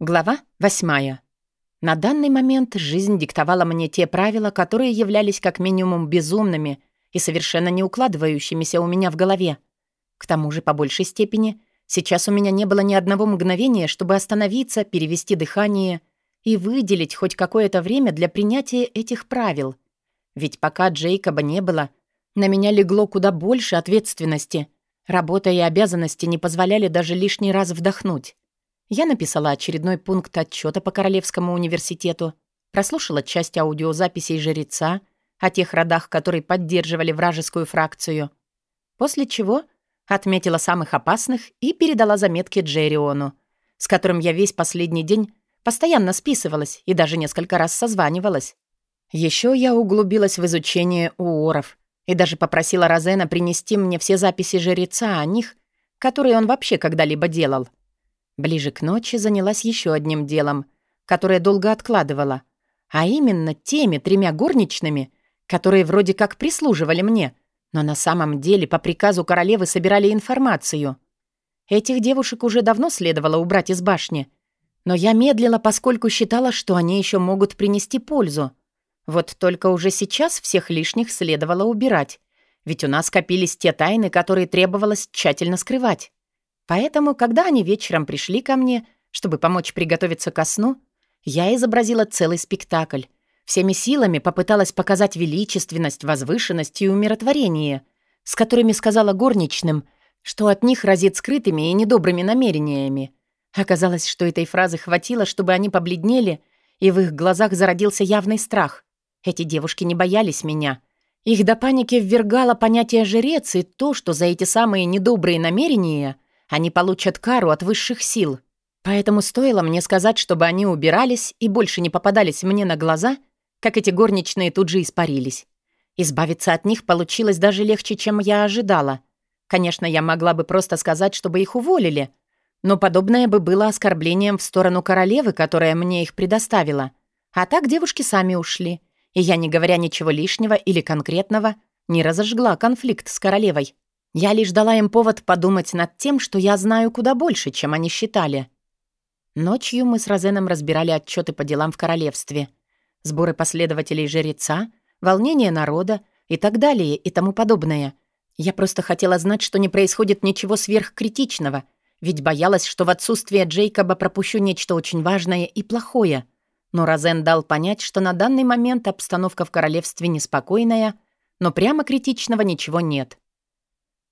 Глава восьмая. На данный момент жизнь диктовала мне те правила, которые являлись как минимум безумными и совершенно не укладывающимися у меня в голове. К тому же, по большей степени, сейчас у меня не было ни одного мгновения, чтобы остановиться, перевести дыхание и выделить хоть какое-то время для принятия этих правил. Ведь пока Джейкоба не было, на меня легло куда больше ответственности. Работа и обязанности не позволяли даже лишний раз вдохнуть. Я написала очередной пункт отчета по Королевскому университету, прослушала часть аудиозаписей жреца о тех родах, которые поддерживали вражескую фракцию, после чего отметила самых опасных и передала заметки Джериону, с которым я весь последний день постоянно списывалась и даже несколько раз созванивалась. Еще я углубилась в изучение уоров и даже попросила Розена принести мне все записи жреца о них, которые он вообще когда-либо делал — Ближе к ночи занялась еще одним делом, которое долго откладывала, а именно теми тремя горничными, которые вроде как прислуживали мне, но на самом деле по приказу королевы собирали информацию. Этих девушек уже давно следовало убрать из башни, но я медлила, поскольку считала, что они еще могут принести пользу. Вот только уже сейчас всех лишних следовало убирать, ведь у нас копились те тайны, которые требовалось тщательно скрывать. Поэтому, когда они вечером пришли ко мне, чтобы помочь приготовиться ко сну, я изобразила целый спектакль. Всеми силами попыталась показать величественность, возвышенность и умиротворение, с которыми сказала горничным, что от них разит скрытыми и недобрыми намерениями. Оказалось, что этой фразы хватило, чтобы они побледнели, и в их глазах зародился явный страх. Эти девушки не боялись меня. Их до паники ввергало понятие «жрец» и то, что за эти самые недобрые намерения — они получат кару от высших сил. Поэтому стоило мне сказать, чтобы они убирались и больше не попадались мне на глаза, как эти горничные тут же испарились. Избавиться от них получилось даже легче, чем я ожидала. Конечно, я могла бы просто сказать, чтобы их уволили, но подобное бы было оскорблением в сторону королевы, которая мне их предоставила. А так девушки сами ушли, и я, не говоря ничего лишнего или конкретного, не разожгла конфликт с королевой. Я лишь дала им повод подумать над тем, что я знаю куда больше, чем они считали. Ночью мы с Розеном разбирали отчеты по делам в королевстве, сборы последователей жреца, волнение народа и так далее и тому подобное. Я просто хотела знать, что не происходит ничего сверхкритичного, ведь боялась, что в отсутствие Джейкоба пропущу нечто очень важное и плохое. Но Розен дал понять, что на данный момент обстановка в королевстве неспокойная, но прямо критичного ничего нет.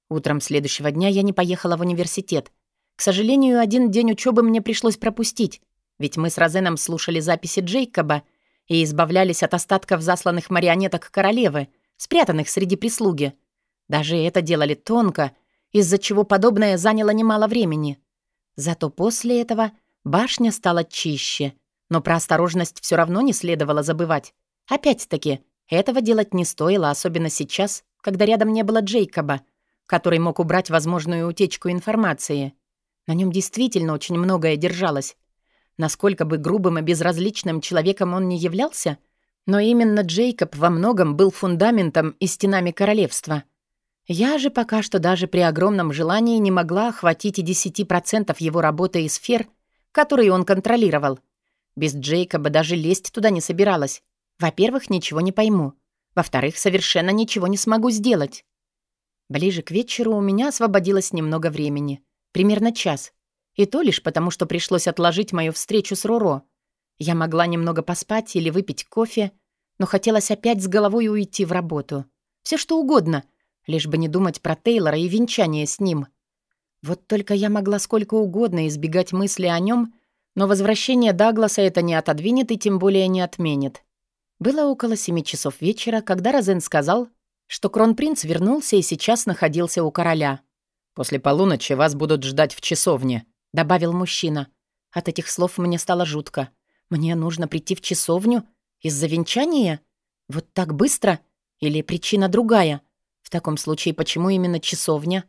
Утром следующего дня я не поехала в университет. К сожалению, один день учебы мне пришлось пропустить, ведь мы с Розеном слушали записи Джейкоба и избавлялись от остатков засланных марионеток королевы, спрятанных среди прислуги. Даже это делали тонко, из-за чего подобное заняло немало времени. Зато после этого башня стала чище, но про осторожность все равно не следовало забывать. Опять-таки, этого делать не стоило, особенно сейчас, когда рядом не было Джейкоба — который мог убрать возможную утечку информации. На нем действительно очень многое держалось. Насколько бы грубым и безразличным человеком он не являлся, но именно Джейкоб во многом был фундаментом и стенами королевства. Я же пока что даже при огромном желании не могла охватить и 10% его работы и сфер, которые он контролировал. Без Джейкоба даже лезть туда не собиралась. Во-первых, ничего не пойму. Во-вторых, совершенно ничего не смогу сделать. Ближе к вечеру у меня освободилось немного времени. Примерно час. И то лишь потому, что пришлось отложить мою встречу с Руро. Я могла немного поспать или выпить кофе, но хотелось опять с головой уйти в работу. Все что угодно, лишь бы не думать про Тейлора и венчание с ним. Вот только я могла сколько угодно избегать мысли о нем, но возвращение Дагласа это не отодвинет и тем более не отменит. Было около семи часов вечера, когда Розен сказал, что кронпринц вернулся и сейчас находился у короля. «После полуночи вас будут ждать в часовне», — добавил мужчина. От этих слов мне стало жутко. «Мне нужно прийти в часовню? Из-за венчания? Вот так быстро? Или причина другая? В таком случае, почему именно часовня?»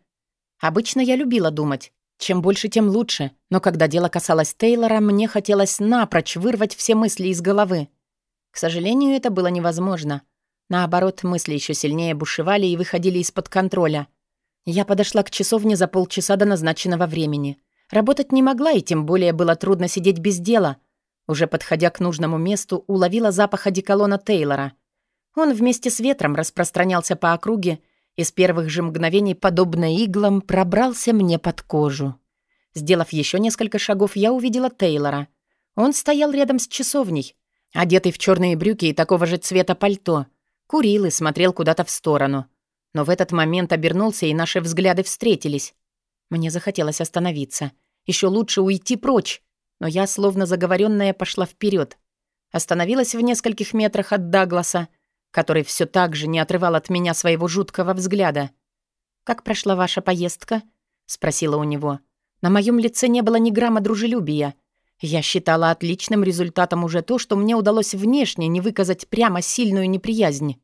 Обычно я любила думать. Чем больше, тем лучше. Но когда дело касалось Тейлора, мне хотелось напрочь вырвать все мысли из головы. К сожалению, это было невозможно. Наоборот, мысли еще сильнее бушевали и выходили из-под контроля. Я подошла к часовне за полчаса до назначенного времени. Работать не могла, и тем более было трудно сидеть без дела. Уже подходя к нужному месту, уловила запах одеколона Тейлора. Он вместе с ветром распространялся по округе, и с первых же мгновений, подобно иглам, пробрался мне под кожу. Сделав еще несколько шагов, я увидела Тейлора. Он стоял рядом с часовней, одетый в черные брюки и такого же цвета пальто. Курил и смотрел куда-то в сторону. Но в этот момент обернулся, и наши взгляды встретились. Мне захотелось остановиться. Еще лучше уйти прочь. Но я, словно заговоренная, пошла вперед. Остановилась в нескольких метрах от Дагласа, который все так же не отрывал от меня своего жуткого взгляда. «Как прошла ваша поездка?» — спросила у него. На моем лице не было ни грамма дружелюбия. Я считала отличным результатом уже то, что мне удалось внешне не выказать прямо сильную неприязнь.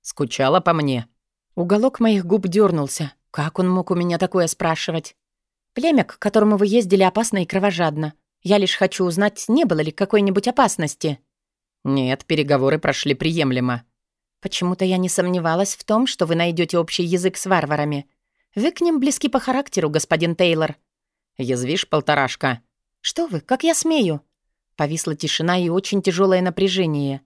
«Скучала по мне?» Уголок моих губ дернулся. Как он мог у меня такое спрашивать? «Племя, к которому вы ездили, опасно и кровожадно. Я лишь хочу узнать, не было ли какой-нибудь опасности». «Нет, переговоры прошли приемлемо». «Почему-то я не сомневалась в том, что вы найдете общий язык с варварами. Вы к ним близки по характеру, господин Тейлор». «Язвишь, полторашка?» «Что вы, как я смею?» Повисла тишина и очень тяжелое напряжение.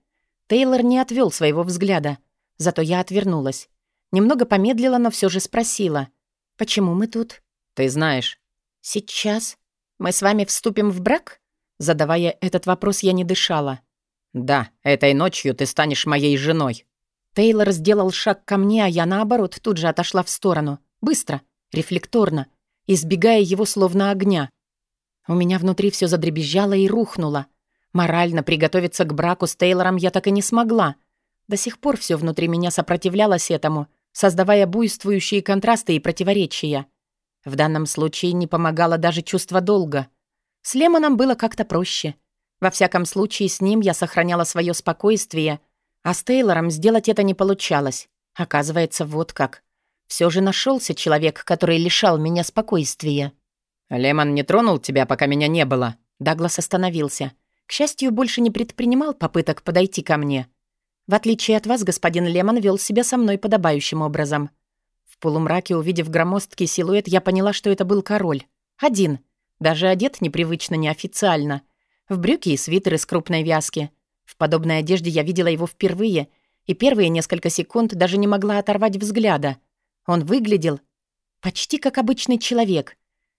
Тейлор не отвел своего взгляда. Зато я отвернулась. Немного помедлила, но все же спросила. «Почему мы тут?» «Ты знаешь». «Сейчас? Мы с вами вступим в брак?» Задавая этот вопрос, я не дышала. «Да, этой ночью ты станешь моей женой». Тейлор сделал шаг ко мне, а я, наоборот, тут же отошла в сторону. Быстро, рефлекторно, избегая его словно огня. У меня внутри все задребезжало и рухнуло. Морально приготовиться к браку с Тейлором я так и не смогла. До сих пор все внутри меня сопротивлялось этому, создавая буйствующие контрасты и противоречия. В данном случае не помогало даже чувство долга. С Лемоном было как-то проще. Во всяком случае, с ним я сохраняла свое спокойствие, а с Тейлором сделать это не получалось. Оказывается, вот как. Все же нашелся человек, который лишал меня спокойствия. «Лемон не тронул тебя, пока меня не было?» Даглас остановился. К счастью, больше не предпринимал попыток подойти ко мне. В отличие от вас, господин Лемон вел себя со мной подобающим образом. В полумраке, увидев громоздкий силуэт, я поняла, что это был король. Один. Даже одет непривычно неофициально. В брюки и свитер из крупной вязки. В подобной одежде я видела его впервые, и первые несколько секунд даже не могла оторвать взгляда. Он выглядел почти как обычный человек.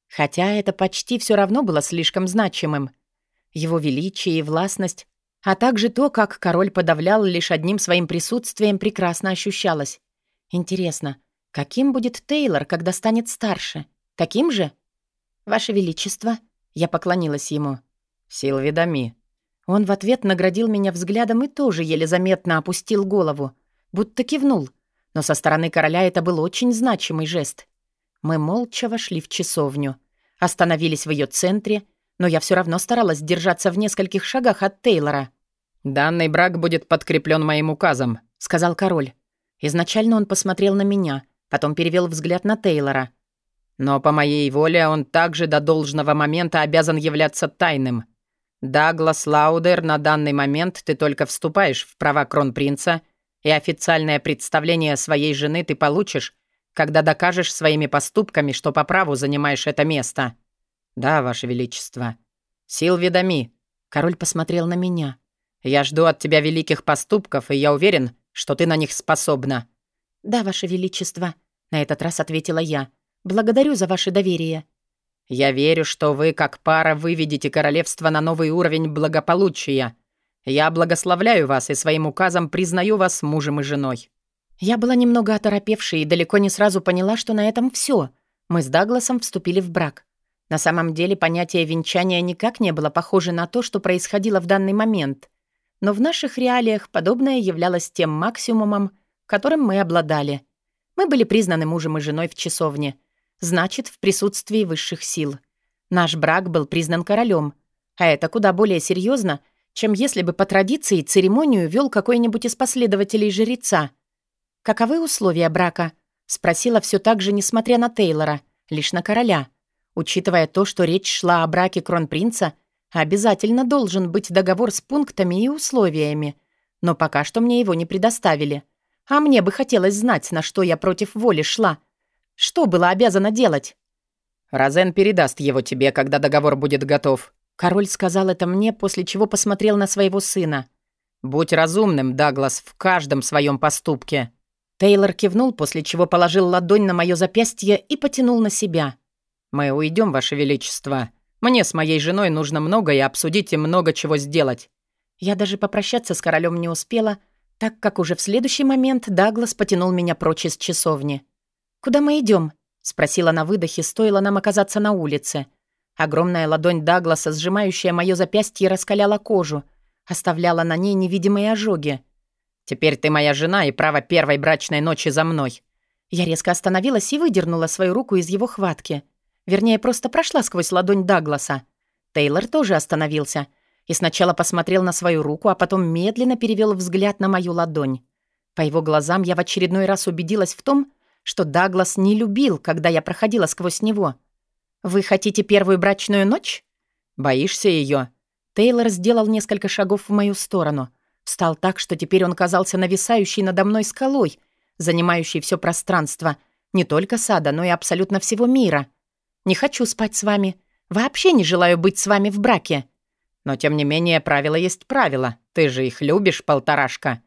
Хотя это почти все равно было слишком значимым. Его величие и властность а также то, как король подавлял лишь одним своим присутствием, прекрасно ощущалось. Интересно, каким будет Тейлор, когда станет старше? Таким же? «Ваше Величество», — я поклонилась ему. «Силвидами». Он в ответ наградил меня взглядом и тоже еле заметно опустил голову, будто кивнул. Но со стороны короля это был очень значимый жест. Мы молча вошли в часовню. Остановились в ее центре — но я все равно старалась держаться в нескольких шагах от Тейлора. «Данный брак будет подкреплен моим указом», — сказал король. Изначально он посмотрел на меня, потом перевел взгляд на Тейлора. «Но по моей воле он также до должного момента обязан являться тайным. Даглас Лаудер, на данный момент ты только вступаешь в права кронпринца, и официальное представление своей жены ты получишь, когда докажешь своими поступками, что по праву занимаешь это место». «Да, Ваше Величество». «Силви Дами». Король посмотрел на меня. «Я жду от тебя великих поступков, и я уверен, что ты на них способна». «Да, Ваше Величество», — на этот раз ответила я. «Благодарю за ваше доверие». «Я верю, что вы, как пара, выведете королевство на новый уровень благополучия. Я благословляю вас и своим указом признаю вас мужем и женой». Я была немного оторопевшей и далеко не сразу поняла, что на этом все. Мы с Дагласом вступили в брак. На самом деле понятие венчания никак не было похоже на то, что происходило в данный момент. Но в наших реалиях подобное являлось тем максимумом, которым мы обладали. Мы были признаны мужем и женой в часовне. Значит, в присутствии высших сил. Наш брак был признан королем. А это куда более серьезно, чем если бы по традиции церемонию вел какой-нибудь из последователей жреца. «Каковы условия брака?» — спросила все так же, несмотря на Тейлора, лишь на короля — Учитывая то, что речь шла о браке кронпринца, обязательно должен быть договор с пунктами и условиями. Но пока что мне его не предоставили. А мне бы хотелось знать, на что я против воли шла. Что было обязана делать? Розен передаст его тебе, когда договор будет готов». Король сказал это мне, после чего посмотрел на своего сына. «Будь разумным, Даглас, в каждом своем поступке». Тейлор кивнул, после чего положил ладонь на мое запястье и потянул на себя. «Мы уйдем, Ваше Величество. Мне с моей женой нужно много и обсудить и много чего сделать». Я даже попрощаться с королем не успела, так как уже в следующий момент Даглас потянул меня прочь из часовни. «Куда мы идем? спросила на выдохе, стоило нам оказаться на улице. Огромная ладонь Дагласа, сжимающая мое запястье, раскаляла кожу, оставляла на ней невидимые ожоги. «Теперь ты моя жена и право первой брачной ночи за мной». Я резко остановилась и выдернула свою руку из его хватки. Вернее, просто прошла сквозь ладонь Дагласа. Тейлор тоже остановился и сначала посмотрел на свою руку, а потом медленно перевел взгляд на мою ладонь. По его глазам я в очередной раз убедилась в том, что Даглас не любил, когда я проходила сквозь него. «Вы хотите первую брачную ночь?» «Боишься ее? Тейлор сделал несколько шагов в мою сторону. Встал так, что теперь он казался нависающей надо мной скалой, занимающей все пространство, не только сада, но и абсолютно всего мира. «Не хочу спать с вами. Вообще не желаю быть с вами в браке». «Но, тем не менее, правило есть правило. Ты же их любишь, полторашка».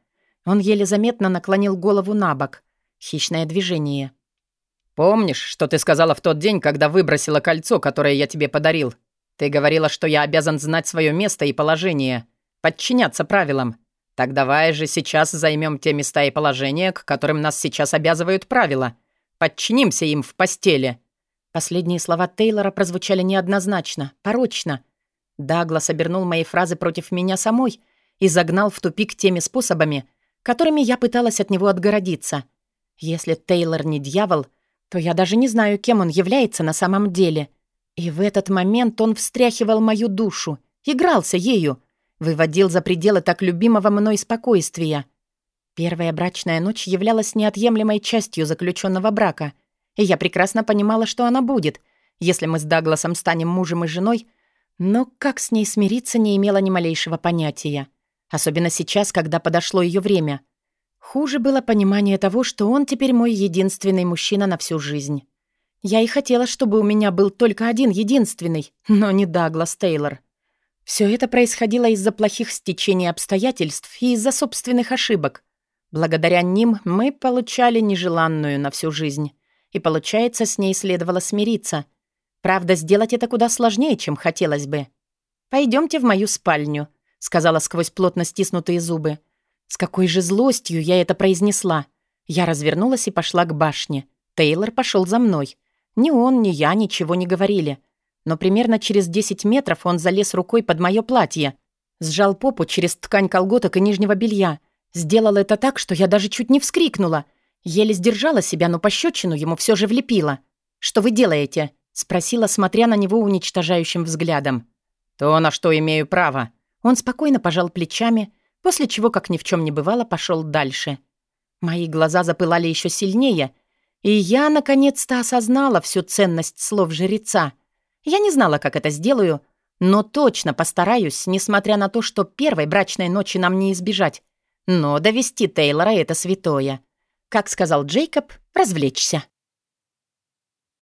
Он еле заметно наклонил голову на бок. Хищное движение. «Помнишь, что ты сказала в тот день, когда выбросила кольцо, которое я тебе подарил? Ты говорила, что я обязан знать свое место и положение, подчиняться правилам. Так давай же сейчас займем те места и положения, к которым нас сейчас обязывают правила. Подчинимся им в постели». Последние слова Тейлора прозвучали неоднозначно, порочно. Даглас обернул мои фразы против меня самой и загнал в тупик теми способами, которыми я пыталась от него отгородиться. Если Тейлор не дьявол, то я даже не знаю, кем он является на самом деле. И в этот момент он встряхивал мою душу, игрался ею, выводил за пределы так любимого мной спокойствия. Первая брачная ночь являлась неотъемлемой частью заключенного брака, и я прекрасно понимала, что она будет, если мы с Дагласом станем мужем и женой, но как с ней смириться не имела ни малейшего понятия. Особенно сейчас, когда подошло ее время — Хуже было понимание того, что он теперь мой единственный мужчина на всю жизнь. Я и хотела, чтобы у меня был только один единственный, но не Даглас Тейлор. Все это происходило из-за плохих стечений обстоятельств и из-за собственных ошибок. Благодаря ним мы получали нежеланную на всю жизнь. И, получается, с ней следовало смириться. Правда, сделать это куда сложнее, чем хотелось бы. Пойдемте в мою спальню», — сказала сквозь плотно стиснутые зубы. С какой же злостью я это произнесла. Я развернулась и пошла к башне. Тейлор пошел за мной. Ни он, ни я ничего не говорили. Но примерно через 10 метров он залез рукой под мое платье, сжал попу через ткань колготок и нижнего белья. Сделал это так, что я даже чуть не вскрикнула. Еле сдержала себя, но пощечину ему все же влепила. «Что вы делаете?» — спросила, смотря на него уничтожающим взглядом. «То, на что имею право». Он спокойно пожал плечами, после чего, как ни в чем не бывало, пошел дальше. Мои глаза запылали еще сильнее, и я, наконец-то, осознала всю ценность слов жреца. Я не знала, как это сделаю, но точно постараюсь, несмотря на то, что первой брачной ночи нам не избежать. Но довести Тейлора — это святое. Как сказал Джейкоб, развлечься.